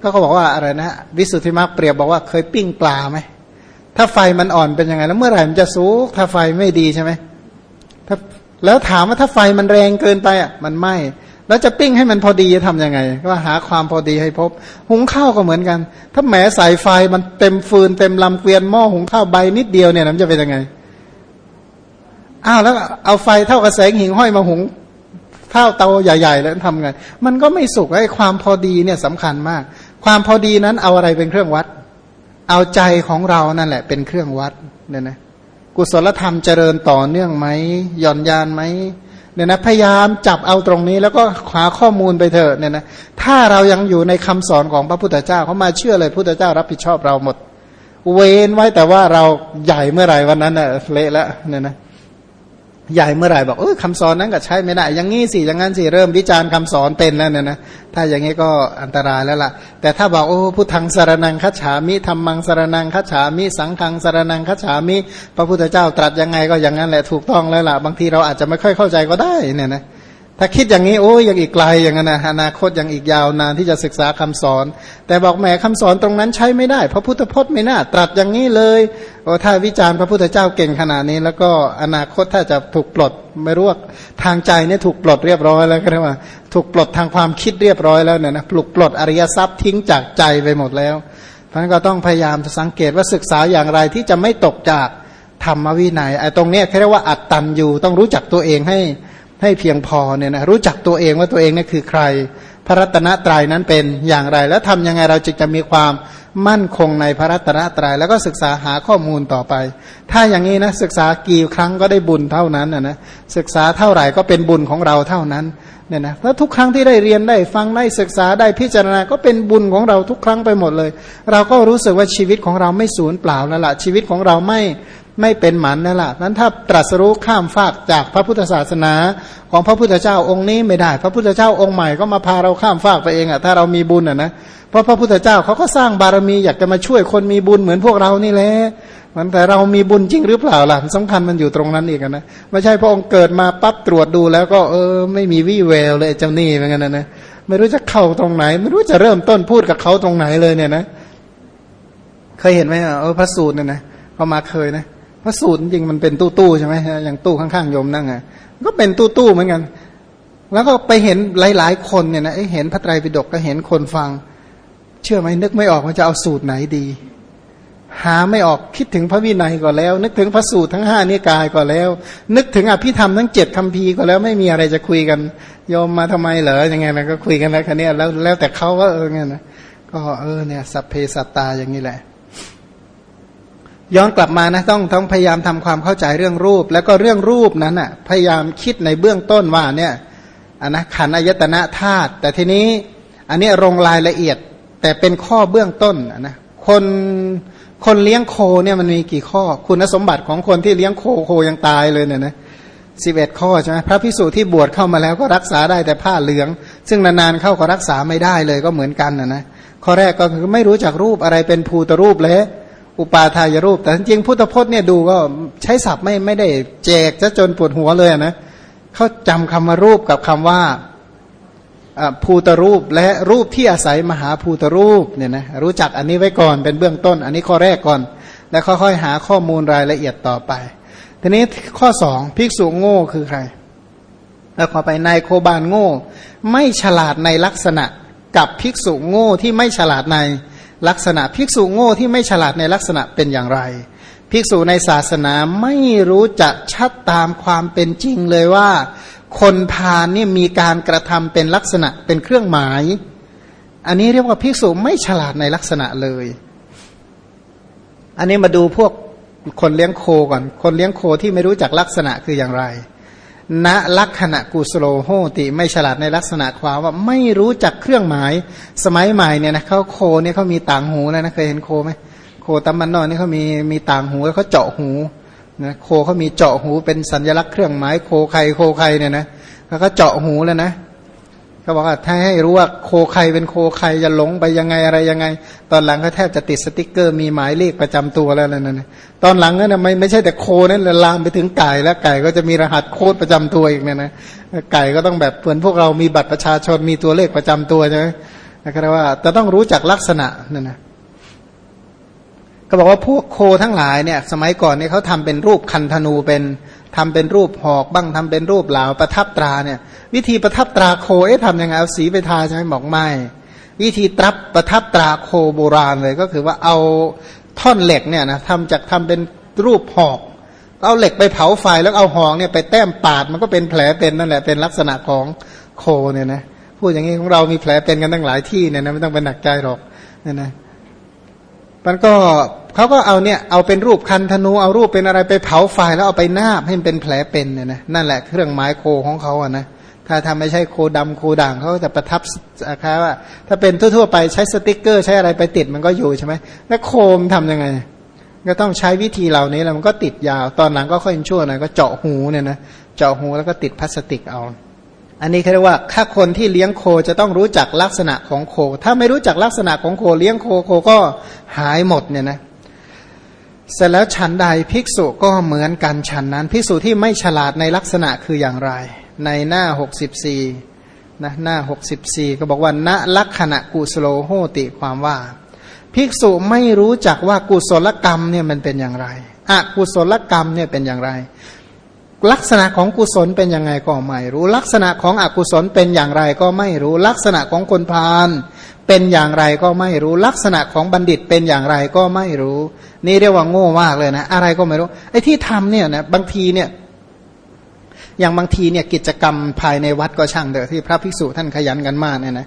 ก็เขาบอกว่าอะไรนะวิสุทธิมรรคเปรียบบอกว่าเคยปิ้งปลาไหมถ้าไฟมันอ่อนเป็นยังไง แล้วเมื่อไหร่มันจะสุกถ้าไฟไม่ดีใช่ไหมถ้าแล้วถามว่าถ้าไฟมันแรงเกินไปอะมันไหม้แล้วจะปิ้งให้มันพอดีจะทำยังไง ก็หาความพอดีให้พบ หุงข้าวก็เหมือนกัน ถ้าแหมสายไฟมันเต็มฟืนเต็มลำเกวียนหม้อหุงข้าวใบนิดเดียวเนี่ยมันจะเป็นยังไงอ้าวแล้วเอาไฟเท่ากับแสงหิ่งห้อยมาหุงเท่าเตาใหญ่ ๆ แล้วทำไง มันก็ไม่สุกไอ้ความพอดีเนี่ยสำคัญมาก ความพอดีนั้นเอาอะไรเป็นเครื่องวัด เอาใจของเรานั่นแหละ เป็นเครื่องวัดเนี่ยนะกุศลธรรมเจริญต่อเนื่องไหมหย่อนยานไหมเนี่ยนะพยายามจับเอาตรงนี้แล้วก็หาข้อมูลไปเถอะเนี่ยนะถ้าเรายังอยู่ในคำสอนของพระพุทธเจ้าเขามาเชื่อเลยพุทธเจ้ารับผิดชอบเราหมด เว้นไว้แต่ว่าเราใหญ่เมื่อไหร่วันนั้นเน่ะเละแล้วเนี่ยนะ ใหญ่เมื่อไหร่บอกเออคำสอนนั้นก็ใช้ไม่ได้ อย่างงี้สิอย่างงั้นสิเริ่มวิจารณ์คำสอนเป็นแล้วเนี่ยนะถ้าอย่างงี้ก็อันตรายแล้วล่ะ แต่ถ้าบอกโอ้พุทธังสารนังคัจฉามิธรรมังสารนังคัจฉามิสังฆังสารนังคัจฉามิพระพุทธเจ้าตรัสยังไงก็อย่างนั้นแหละถูกต้องแล้วล่ะบางทีเราอาจจะไม่ค่อยเข้าใจก็ได้เนี่ยนะ ถ้าคิดอย่างนี้โอ้ยยังอีกไกลอย่างนั้นนะอนาคตยังอีกยาวนานที่จะศึกษาคำสอน แต่บอกแหมคำสอนตรงนั้นใช้ไม่ได้ พระพุทธพจน์ไม่น่าตรัสอย่างนี้เลยโอ้ถ้าวิจารณ์พระพุทธเจ้าเก่งขนาดนี้ แล้วก็อนาคตถ้าจะถูกปลดไม่รู้ว่าทางใจเนี่ยถูกปลดเรียบร้อยแล้วก็เรียกว่า ถูกปลดทางความคิดเรียบร้อยแล้วเนี่ยนะปลุกปลดอริยทรัพย์ทิ้งจากใจไปหมดแล้วเพราะนั้นก็ต้องพยายามสังเกตว่าศึกษาอย่างไรที่จะไม่ตกจากธรรมวินัยไอ้ตรงเนี้ยเขาเรียกว่าอัตตันอยู่ต้องรู้จักตัวเองให้ ให้เพียงพอเนี่ยนะรู้จักตัวเองว่าตัวเองนี่คือใคร พระรัตนตรัยนั้นเป็นอย่างไร แล้วทำยังไงเราจึงจะมีความมั่นคงในพระรัตนตรยัยแล้วก็ศึกษาหาข้อมูลต่อไป ถ้าอย่างนี้นะศึกษากี่ครั้งก็ได้บุญเท่านั้นนะนะศึกษาเท่าไหร่ก็เป็นบุญของเราเท่านั้นเนี่ยนะแล้วทุกครั้งที่ได้เรียนได้ฟังได้ศึกษาได้พิจารณาก็เป็นบุญของเราทุกครั้งไปหมดเลย เราก็รู้สึกว่าชีวิตของเราไม่สูญเปล่าแล้วล่ะชีวิตของเราไม่ ไม่เป็นหมันนั่นแหละนั้นถ้าตรัสรู้ข้ามฟากจากพระพุทธศาสนาของพระพุทธเจ้าองค์นี้ไม่ได้ พระพุทธเจ้าองค์ใหม่ก็มาพาเราข้ามฟากไปเองอะถ้าเรามีบุญอะนะเพราะพระพุทธเจ้าเขาก็สร้างบารมีอยากจะมาช่วยคนมีบุญเหมือนพวกเรานี่แหละมันแต่เรามีบุญจริงหรือเปล่าล่ะสำคัญมันอยู่ตรงนั้นอีกนะไม่ใช่พระองค์เกิดมาปั๊บตรวจดูแล้วก็เออไม่มีวี่แววเลยเจ้านี่เหมือนกันนะนะไม่รู้จะเข้าตรงไหน ไม่รู้จะเริ่มต้นพูดกับเขาตรงไหนเลยเนี่ยนะ เคยเห็นไหมเออพระสูตรเนี่ยนะเขามาเคยนะ พระสูตรจริงมันเป็นตู้ตู้ใช่ไหมอย่างตู้ข้างๆโยมนั่งไงก็เป็นตู้ตู้เหมือนกัน แล้วก็ไปเห็นหลายๆคนเนี่ยนะเห็นพระไตรปิฎกก็เห็นคนฟัง เชื่อไหมนึกไม่ออกว่าจะเอาสูตรไหนดี หาไม่ออกคิดถึงพระวินัยก่อนแล้ว นึกถึงพระสูตรทั้งห้านิกายก่อนแล้ว นึกถึงอภิธรรมทั้งเจ็ดคำพีก็แล้วไม่มีอะไรจะคุยกันโยมมาทำไมเหรอยังไงนะก็คุยกันแล้วคันนี้แล้วแล้วแต่เขาว่าเออไงนะก็เออเนี่ยสัพเพสัตตาอย่างนี้แหละ ย้อนกลับมานะต้องต้องพยายามทำความเข้าใจเรื่องรูป แล้วก็เรื่องรูปนั้นอะพยายามคิดในเบื้องต้นว่าเนี่ยอันนะขันอายตนะธาตุแต่ทีนี้อันนี้ลงรายละเอียด แต่เป็นข้อเบื้องต้นนะคนคนเลี้ยงโคเนี่ยมันมีกี่ข้อ คุณสมบัติของคนที่เลี้ยงโคโคยังตายเลยเนี่ยนะสิบเอ็ดข้อใช่ไหมพระพิสุที่บวชเข้ามาแล้วก็รักษาได้แต่ผ้าเหลือง ซึ่งนานๆเข้าก็รักษาไม่ได้เลยก็เหมือนกันนะนะข้อแรกก็คือไม่รู้จักรูปอะไรเป็นภูตรูปเลย อุปาทายรูป แต่จริงพุทธพจน์เนี่ยดูก็ใช้ศัพท์ไม่ไม่ได้แจกจะจนปวดหัวเลยนะเขาจำคำว่ารูปกับคำว่าภูตรูปและรูปที่อาศัยมหาภูตรูปเนี่ยนะรู้จักอันนี้ไว้ก่อนเป็นเบื้องต้น อันนี้ข้อแรกก่อน แล้วค่อยๆหาข้อมูลรายละเอียดต่อไป ทีนี้ข้อสองภิกษุโง่คือใครแล้วขอไปนายโคบานโง่ ไม่ฉลาดในลักษณะกับภิกษุโง่ที่ไม่ฉลาดใน ลักษณะภิกษุโง่ที่ไม่ฉลาดในลักษณะเป็นอย่างไร ภิกษุในศาสนาไม่รู้จักชัดตามความเป็นจริงเลยว่า คนพาลนี่ยมีการกระทำเป็นลักษณะเป็นเครื่องหมาย อันนี้เรียกว่าภิกษุไม่ฉลาดในลักษณะเลย อันนี้มาดูพวกคนเลี้ยงโคก่อน คนเลี้ยงโคที่ไม่รู้จักลักษณะคืออย่างไร ณลักษณะกุสโลโหติไม่ฉลาดในลักษณะความว่าไม่รู้จักเครื่องหมาย สมัยใหม่เนี่ยนะเขาโคเนี่ยเขามีต่างหูแล้วนะเคยเห็นโคไหมโคตำมันนอนนี่เขามีมีต่างหูแล้วเขาเจาะหูนะโคเขามีเจาะหูเป็นสัญลักษณ์เครื่องหมายโคใครโคใครเนี่ยนะแล้วก็เจาะหูแล้วนะ เขาบอกว่าถ้าให้รู้ว่าโคใครเป็นโคใครจะหลงไปยังไงอะไรยังไง ตอนหลังก็แทบจะติดสติกเกอร์มีหมายเลขประจำตัวแล้วนั่นนะตอนหลังนั้นไม่ไม่ใช่แต่โคนั่นลามไปถึงไก่แล้วไก่ก็จะมีรหัสโค้ดประจำตัวอีกเนี่ยนะไก่ก็ต้องแบบเหมือนพวกเรามีบัตรประชาชนมีตัวเลขประจำตัวใช่ไหมนะครับว่าจะต้องรู้จักลักษณะนั่นนะก็บอกว่าพวกโคทั้งหลายเนี่ย สมัยก่อนเนี่ยเขาทำเป็นรูปคันธนูเป็น ทำเป็นรูปหอกบ้างทำเป็นรูปเหลาประทับตราเนี่ย วิธีประทับตราโคเอ๊ะทำยังไงเอาสีไปทาใช่ไหมบอกไม่วิธีตรับประทับตราโคโบราณเลยก็คือว่าเอาท่อนเหล็กเนี่ยนะทำจากทำเป็นรูปหอกเอาเหล็กไปเผาไฟแล้วเอาหอกเนี่ยไปแต้มปาดมันก็เป็นแผลเป็นนั่นแหละเป็นลักษณะของโคเนี่ยนะพูดอย่างนี้ของเรามีแผลเป็นกันตั้งหลายที่เนี่ยนะไม่ต้องเป็นหนักใจหรอกเนี่ยนะมันก็ เขาก็เอาเนี่ยเอาเป็นรูปคันธนูเอารูปเป็นอะไรไปเผาไฟแล้วเอาไปนาบให้มันเป็นแผลเป็นเนี่ยนะนั่นแหละเครื่องหมายโคของเขาอะนะถ้าทำไม่ใช่โคดำโคด่างเขาจะประทับอาว่า ถ้าเป็นทั่วๆไปใช้สติกเกอร์ใช้อะไรไปติดมันก็อยู่ใช่ไหมแล้วโคมทํำยังไง ก็ต้องใช้วิธีเหล่านี้แล้วมันก็ติดยาวตอนหลังก็ค่อยชั่วหน่อยก็เจาะหูเนี่ยนะเจาะหูแล้วก็ติดพลาสติกเอา อันนี้เขาเรียกว่าถ้าคนที่เลี้ยงโคจะต้องรู้จักลักษณะของโค ถ้าไม่รู้จักลักษณะของโคเลี้ยงโคโคก็หายหมดเนี่ยนะเเสร็จแล้วฉันใดภิกษุก็เหมือนกันฉันนั้น ภิกษุที่ไม่ฉลาดในลักษณะคืออย่างไร ในหน้าหกสิบสี่นะหน้าหกสิบสี่ก็บอกว่าณลักษณะกุสโลโหติความว่า ภิกษุไม่รู้จักว่ากุศลกรรมเนี่ยมันเป็นอย่างไรอกุศลกรรมเนี่ยเป็นอย่างไร ลักษณะของกุศลเป็นยังไงก็ไม่รู้ ลักษณะของอกุศลเป็นอย่างไรก็ไม่รู้ ลักษณะของคนพาล เป็นอย่างไรก็ไม่รู้ลักษณะของบัณฑิตเป็นอย่างไรก็ไม่รู้ นี่เรียกว่าโง่มากเลยนะ อะไรก็ไม่รู้ไอ้ที่ทำเนี่ยนะบางทีเนี่ย อย่างบางทีเนี่ยกิจกรรมภายในวัดก็ช่างเถอะที่พระภิกษุท่านขยันกันมากเนี่ยนะ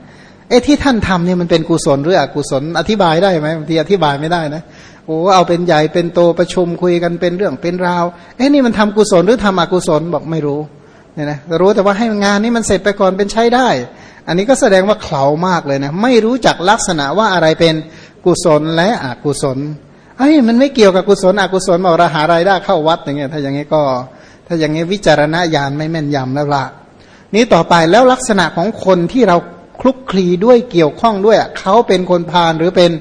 ไอ้ที่ท่านทำเนี่ยมันเป็นกุศลหรืออกุศลอธิบายได้ไหมบางทีอธิบายไม่ได้นะโอ้เอาเป็นใหญ่เป็นโตประชุมคุยกันเป็นเรื่องเป็นราวเอ้นี่มันทำกุศลหรือทำอกุศลบอกไม่รู้เนี่ยนะรู้แต่ว่าให้งานนี้มันเสร็จไปก่อนเป็นใช้ได้ อันนี้ก็แสดงว่าเขามากเลยนะ ไม่รู้จักลักษณะว่าอะไรเป็นกุศลและอกุศลไอ้มันไม่เกี่ยวกับกุศลอกุศลมาเราหารายได้เข้าวัดอย่างเงี้ยถ้าอย่างงี้ก็ ถ้าอย่างงี้วิจารณญาณไม่แม่นยำแล้วละนี้ต่อไปแล้วลักษณะของคนที่เราคลุกคลีด้วยเกี่ยวข้องด้วยเขาเป็นคนพาลหรือเป็น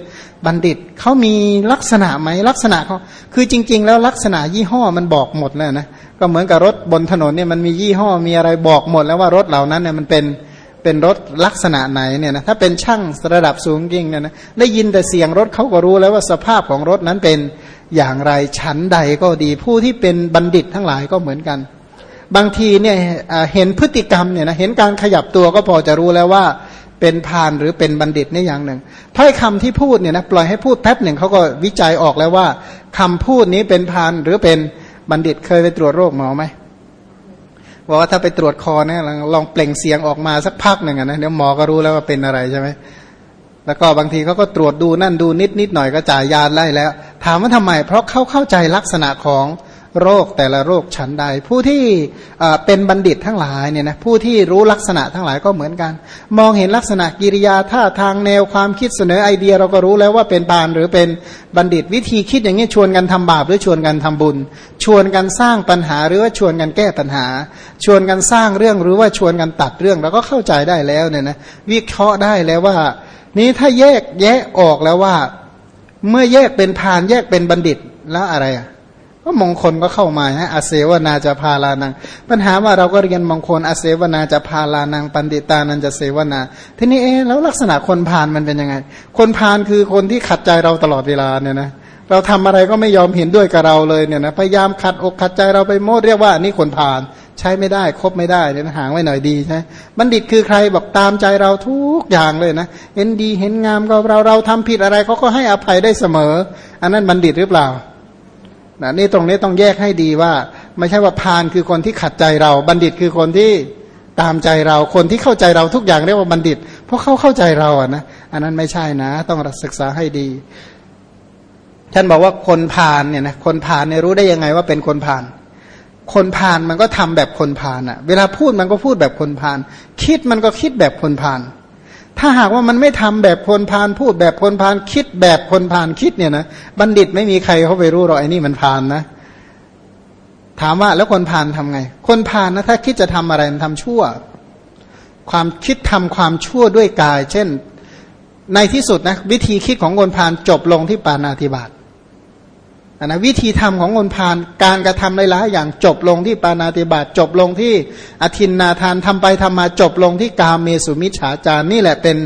บัณฑิตเขามีลักษณะไหมลักษณะเขาคือจริง ๆ แล้วลักษณะยี่ห้อมันบอกหมดแล้วนะก็เหมือนกับรถบนถนนเนี่ยมันมียี่ห้อมีอะไรบอกหมดแล้วว่ารถเหล่านั้นเนี่ยมันเป็น เป็นรถลักษณะไหนเนี่ยนะถ้าเป็นช่างระดับสูงยิ่งเนี่ยนะได้ยินแต่เสียงรถเขาก็รู้แล้วว่าสภาพของรถนั้นเป็นอย่างไรชั้นใดก็ดีผู้ที่เป็นบัณฑิตทั้งหลายก็เหมือนกัน บางทีเนี่ยเห็นพฤติกรรมเนี่ยนะเห็นการขยับตัวก็พอจะรู้แล้วว่าเป็นพานหรือเป็นบัณฑิตนี่อย่างหนึ่งถ้อยคำที่พูดเนี่ยนะปล่อยให้พูดแป๊บหนึ่งเขาก็วิจัยออกแล้วว่าคำพูดนี้เป็นพานหรือเป็นบัณฑิตเคยไปตรวจโรคหมอไหม บอกว่าถ้าไปตรวจคอเนี่ยลองเปล่งเสียงออกมาสักพักหนึ่งนะเดี๋ยวหมอก็รู้แล้วว่าเป็นอะไรใช่ไหมแล้วก็บางทีเขาก็ตรวจดูนั่นดูนิดนิดหน่อยก็จ่ายยาไล่แล้ว ถามว่าทำไม เพราะเขาเข้าใจลักษณะของ โรคแต่ละโรคชั้นใด ผู้ที่เป็นบัณฑิตทั้งหลายเนี่ยนะผู้ที่รู้ลักษณะทั้งหลายก็เหมือนกัน มองเห็นลักษณะกิริยาท่าทางแนวความคิดเสนอไอเดียเราก็รู้แล้วว่าเป็นปานหรือเป็นบัณฑิตวิธีคิดอย่างนี้ชวนกันทำบาปหรือชวนกันทำบุญ ชวนกันสร้างปัญหาหรือว่าชวนกันแก้ปัญหา ชวนกันสร้างเรื่องหรือว่าชวนกันตัดเรื่องเราก็เข้าใจได้แล้วเนี่ยนะวิเคราะห์ได้แล้วว่า นี้ถ้าแยกแยะออกแล้วว่า เมื่อแยกเป็นพานแยกเป็นบัณฑิตแล้วอะไรอะ ก็มงคลก็เข้ามาฮะอาเสวนาจะพาลานัง ปัญหาว่าเราก็เรียนมงคลอาเสวนาจะพาลานัง ปันติตานันจะเสวนา ทีนี้เอ๊แล้วลักษณะคนพานมันเป็นยังไง คนพานคือคนที่ขัดใจเราตลอดเวลาเนี่ยนะเราทำอะไรก็ไม่ยอมเห็นด้วยกับเราเลยเนี่ยนะพยายามขัดอกขัดใจเราไปโมดเรียกว่านี่คนพานใช้ไม่ได้คบไม่ได้เนี่ยห่างไว้หน่อยดีใช่บัณฑิตคือใครบอกตามใจเราทุกอย่างเลยนะเห็นดีเห็นงามก็เราเราทำผิดอะไรเขาก็ให้อภัยได้เสมอ อันนั้นบัณฑิตหรือเปล่า นะนี่ตรงนี้ต้องแยกให้ดีว่า ไม่ใช่ว่าพานคือคนที่ขัดใจเรา บัณฑิตคือคนที่ตามใจเรา คนที่เข้าใจเราทุกอย่างเรียกว่าบัณฑิต เพราะเขาเข้าใจเราอะนะอันนั้นไม่ใช่นะ ต้องศึกษาให้ดี ท่านบอกว่าคนพานเนี่ยนะคนพานเนี่ยรู้ได้ยังไงว่าเป็นคนพาน คนพานมันก็ทำแบบคนพานอะ เวลาพูดมันก็พูดแบบคนพาน คิดมันก็คิดแบบคนพาน ถ้าหากว่ามันไม่ทำแบบคนพานพูดแบบคนพานคิดแบบคนพานคิดเนี่ยนะบัณฑิตไม่มีใครเขาไปรู้หรอกไอ้นี่มันพานนะ ถามว่าแล้วคนพานทำไง คนพานนะถ้าคิดจะทำอะไรมันทำชั่ว ความคิดทำความชั่วด้วยกาย เช่น ในที่สุดนะวิธีคิดของคนพานจบลงที่ปานาธิบาต นนะวิธีทำของคนพานการกระทำหลายๆอย่างจบลงที่ปานาติบาตจบลงที่อธินนาทานทำไปทำมาจบลงที่กาเมสุมิฉาจารนี่แหละเป็น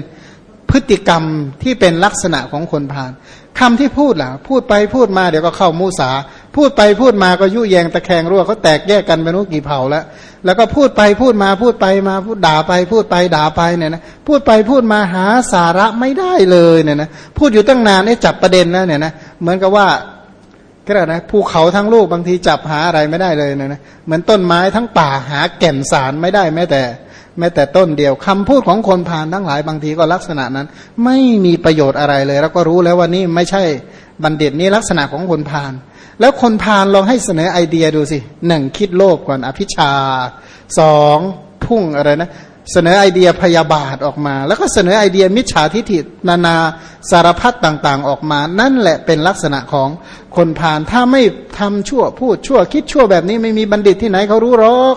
พฤติกรรมที่เป็นลักษณะของคนพาลคำที่พูดล่ะ พูดไปพูดมาเดี๋ยวก็เข้ามูสา พูดไปพูดมาก็ยุแยงตะแคงรั่วเขาแตกแยกกันไปนู้กี่เผ่าแล้ว แล้วก็พูดไปพูดมาพูดไปมาพูดด่าไปพูดไปด่าไปเนี่ยนะพูดไปพูดมาหาสาระไม่ได้เลยเนี่ยนะพูดอยู่ตั้งนานไอ้จับประเด็นแล้วเนี่ยนะเหมือนกับว่า ก็ได้นะภูเขาทั้งลูกบางทีจับหาอะไรไม่ได้เลยนะนะเหมือนต้นไม้ทั้งป่าหาแก่นสารไม่ได้แม้แต่ แม้แต่ต้นเดียวคำพูดของคนพาลทั้งหลายบางทีก็ลักษณะนั้น ไม่มีประโยชน์อะไรเลย แล้วก็รู้แล้วว่านี่ไม่ใช่บัณฑิตนี่ลักษณะของคนพาลแล้วคนพาลลองให้เสนอไอเดียดูสิหนึ่งคิดโลภก่อนอภิชาสองพุ่งอะไรนะ เสนอไอเดียพยาบาทออกมา แล้วก็เสนอไอเดียมิจฉาทิฐินานาสารพัดต่างๆออกมา นั่นแหละเป็นลักษณะของคนพาลถ้าไม่ทำชั่วพูดชั่วคิดชั่วแบบนี้ไม่มีบัณฑิตที่ไหนเขารู้หรอก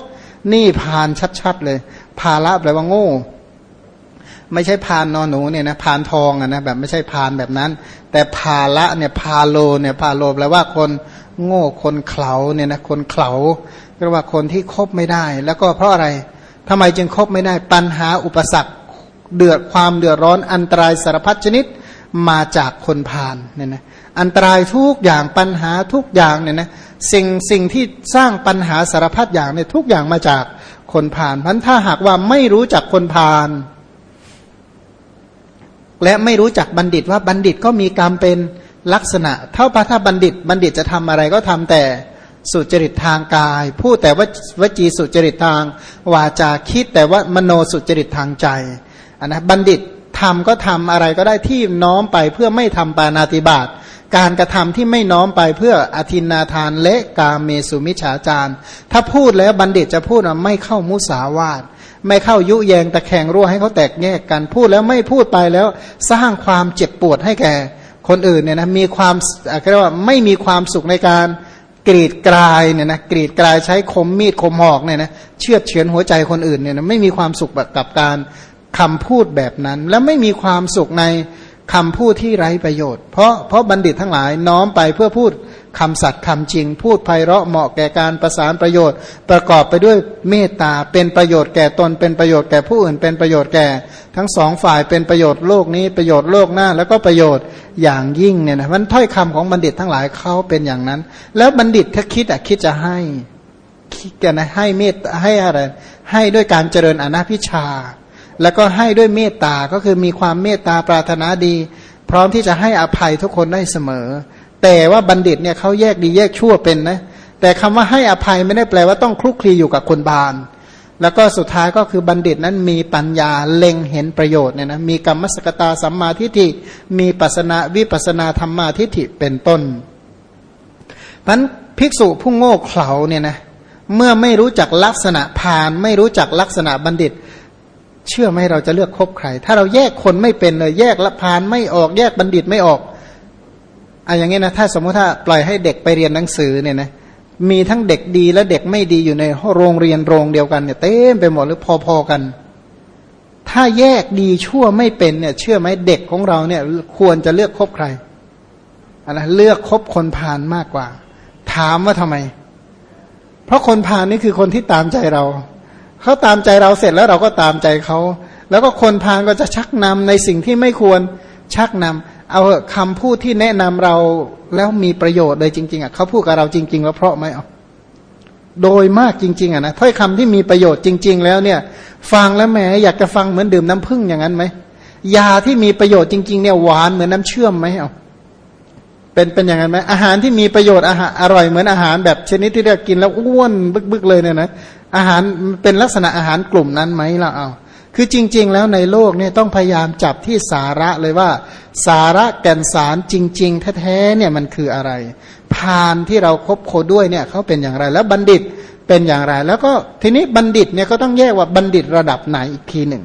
นี่พานชัดๆเลย ภาละแปลว่าโง่ ไม่ใช่พานนอนหนูเนี่ยนะพานทองอะนะแบบไม่ใช่พานแบบนั้น แต่ภาละเนี่ยพาโลเนี่ยพาโลแปลว่าคนโง่คนเขลาเนี่ยนะคนเขลาเรียกว่าคนที่คบไม่ได้ แล้วก็เพราะอะไร ทำไมจึงคบไม่ได้ปัญหาอุปสรรค เดือดความเดือดร้อนอันตรายสารพัดชนิดมาจากคนพาลเนี่ยนะอันตรายทุกอย่างปัญหาทุกอย่างเนี่ยนะสิ่งสิ่งที่สร้างปัญหาสารพัดอย่างเนี่ยทุกอย่างมาจากคนพาลพันถ้าหากว่าไม่รู้จักคนพาลและไม่รู้จักบัณฑิตว่าบัณฑิตก็มีกรรมเป็นลักษณะ เท่าพระถ้าบัณฑิต บัณฑิตจะทำอะไรก็ทำแต่ สุจริตทางกาย พูดแต่ว่าวจีสุจริตทางวาจาคิดแต่ว่ามโนสุจริตทางใจนนะบัณฑิตทำก็ทำอะไรก็ได้ที่น้อมไปเพื่อไม่ทำปานาติบาตการกระทำที่ไม่น้อมไปเพื่ออธินาทานและกาเมสุมิฉาจารถ้าพูดแล้วบัณฑิตจะพูดว่าไม่เข้ามุสาวาทไม่เข้ายุแยงตะแคงรั่วให้เขาแตกแยกกันพูดแล้วไม่พูดไปแล้วสร้างความเจ็บปวดให้แก่ คนอื่นเนี่ยนะมีความเรียกว่าไม่มีความสุขในการ กรีดกลายเนี่ยนะกรีดกลายใช้คมมีดคมหอกเนี่ยนะเชือดเฉือนหัวใจคนอื่นเนี่ยนะไม่มีความสุขกับการคำพูดแบบนั้น และไม่มีความสุขในคำพูดที่ไร้ประโยชน์ เพราะเพราะบัณฑิตทั้งหลายน้อมไปเพื่อพูด คำสัตย์คำจริง พูดไพเราะเหมาะแก่การประสานประโยชน์ ประกอบไปด้วยเมตตาเป็นประโยชน์แก่ตนเป็นประโยชน์แก่ผู้อื่นเป็นประโยชน์แก่ ทั้งสองฝ่ายเป็นประโยชน์โลกนี้ประโยชน์โลกหน้า แล้วก็ประโยชน์อย่างยิ่งเนี่ยนะมันถ้อยคำของบัณฑิตทั้งหลายเขาเป็นอย่างนั้น แล้วบัณฑิตถ้าคิดอะคิดจะให้คิดกันนะให้เมตให้อะไรให้ด้วยการเจริญอนาพิชา แล้วก็ให้ด้วยเมตตาก็คือมีความเมตตาปรารถนาดี พร้อมที่จะให้อภัยทุกคนได้เสมอ แต่ว่าบัณฑิตเนี่ยเขาแยกดีแยกชั่วเป็นนะแต่คำว่าให้อภัยไม่ได้แปลว่าต้องคลุกคลีอยู่กับคนบาล แล้วก็สุดท้ายก็คือบัณฑิตนั้นมีปัญญาเล็งเห็นประโยชน์เนี่ยนะมีกรรมสกตาสัมมาทิฏฐิมีปัสนาวิปัสนาธรรมาทิฏฐิเป็นต้นพันภิกษุผู้โง่เขลาเนี่ยนะเมื่อไม่รู้จักลักษณะพานไม่รู้จักลักษณะบัณฑิต เชื่อไหมเราจะเลือกคบใคร ถ้าเราแยกคนไม่เป็นเลยแยกละพานไม่ออกแยกบัณฑิตไม่ออก อะอย่างงี้นะถ้าสมมติถ้าปล่อยให้เด็กไปเรียนหนังสือเนี่ยนะมีทั้งเด็กดีและเด็กไม่ดีอยู่ในโรงเรียนโรงเดียวกันเนี่ยเต็มไปหมดหรือพอๆกัน ถ้าแยกดีชั่วไม่เป็นเนี่ย เชื่อไหมเด็กของเราเนี่ยควรจะเลือกคบใครอะไรเลือกคบคนพานมากกว่า ถามว่าทำไม เพราะคนพานนี่คือคนที่ตามใจเราเขาตามใจเราเสร็จแล้วเราก็ตามใจเขาแล้วก็คนพาลก็จะชักนำในสิ่งที่ไม่ควรชักนำ เอาคำพูดที่แนะนำเราแล้วมีประโยชน์เลยจริง ๆอะเขาพูดกับเราจริงๆแล้วเพราะไหมเอาโดยมากจริง ๆอะนะถ้อยคำที่มีประโยชน์จริง ๆ แล้วเนี่ย ฟังแล้วแหมอยากจะฟังเหมือนดื่มน้ำผึ้งอย่างนั้นไหมยาที่มีประโยชน์จริง ๆ เนี่ยหวานเหมือนน้าเชื่อมไหมเอาเป็นเป็นอย่างนั้นไหมอาหารที่มีประโยชน์อาหารอร่อยเหมือนอาหารแบบชนิดที่เรากินแล้วอ้วนบึกๆเลยเนี่ยนะอาหารเป็นลักษณะอาหารกลุ่มนั้นไหมล่ะเอา คือจริง ๆ แล้วในโลกเนี่ยต้องพยายามจับที่สาระเลยว่า สาระแก่นสารจริง ๆ แท้ๆเนี่ยมันคืออะไร พานที่เราครบโคด้วยเนี่ยเขาเป็นอย่างไร แล้วบัณฑิตเป็นอย่างไร แล้วก็ทีนี้บัณฑิตเนี่ยก็ต้องแยกว่าบัณฑิตระดับไหนอีกทีหนึ่ง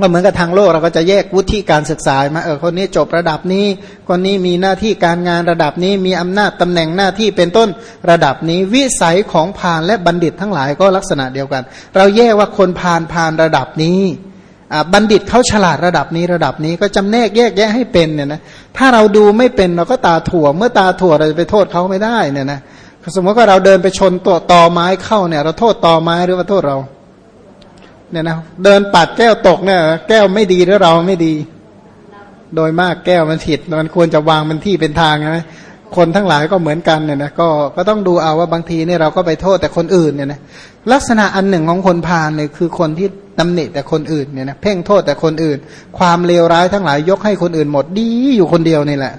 ก็เหมือนกับทางโลกเราก็จะแยกวุฒิการศึกษามาเออคนนี้จบระดับนี้ คนนี้มีหน้าที่การงานระดับนี้มีอำนาจตำแหน่งหน้าที่เป็นต้นระดับนี้ วิสัยของพานและบัณฑิตทั้งหลายก็ลักษณะเดียวกัน เราแยกว่าคนพานพานระดับนี้บัณฑิตเขาฉลาดระดับนี้ระดับนี้ก็จำแนกแยกแยะให้เป็นเนี่ยนะถ้าเราดูไม่เป็นเราก็ตาถั่ว เมื่อตาถั่วเราจะไปโทษเขาไม่ได้เนี่ยนะสมมติว่าเราเดินไปชนตัวตอไม้เข้าเนี่ย เราโทษตอไม้หรือว่าโทษเรา เนี่ยนะเดินปัดแก้วตกเนี่ย แก้วไม่ดีหรือเราไม่ดี โดยมากแก้วมันผิดมันควรจะวางมันที่เป็นทางใช่ไหมคนทั้งหลายก็เหมือนกันเนี่ยนะก็ก็ต้องดูเอาว่าบางทีเนี่ยเราก็ไปโทษแต่คนอื่นเนี่ยนะลักษณะอันหนึ่งของคนพาลเนี่ยคือคนที่ตำหนิแต่คนอื่นเนี่ยนะเพ่งโทษแต่คนอื่น ความเลวร้ายทั้งหลายยกให้คนอื่นหมดดีอยู่คนเดียวนี่แหละ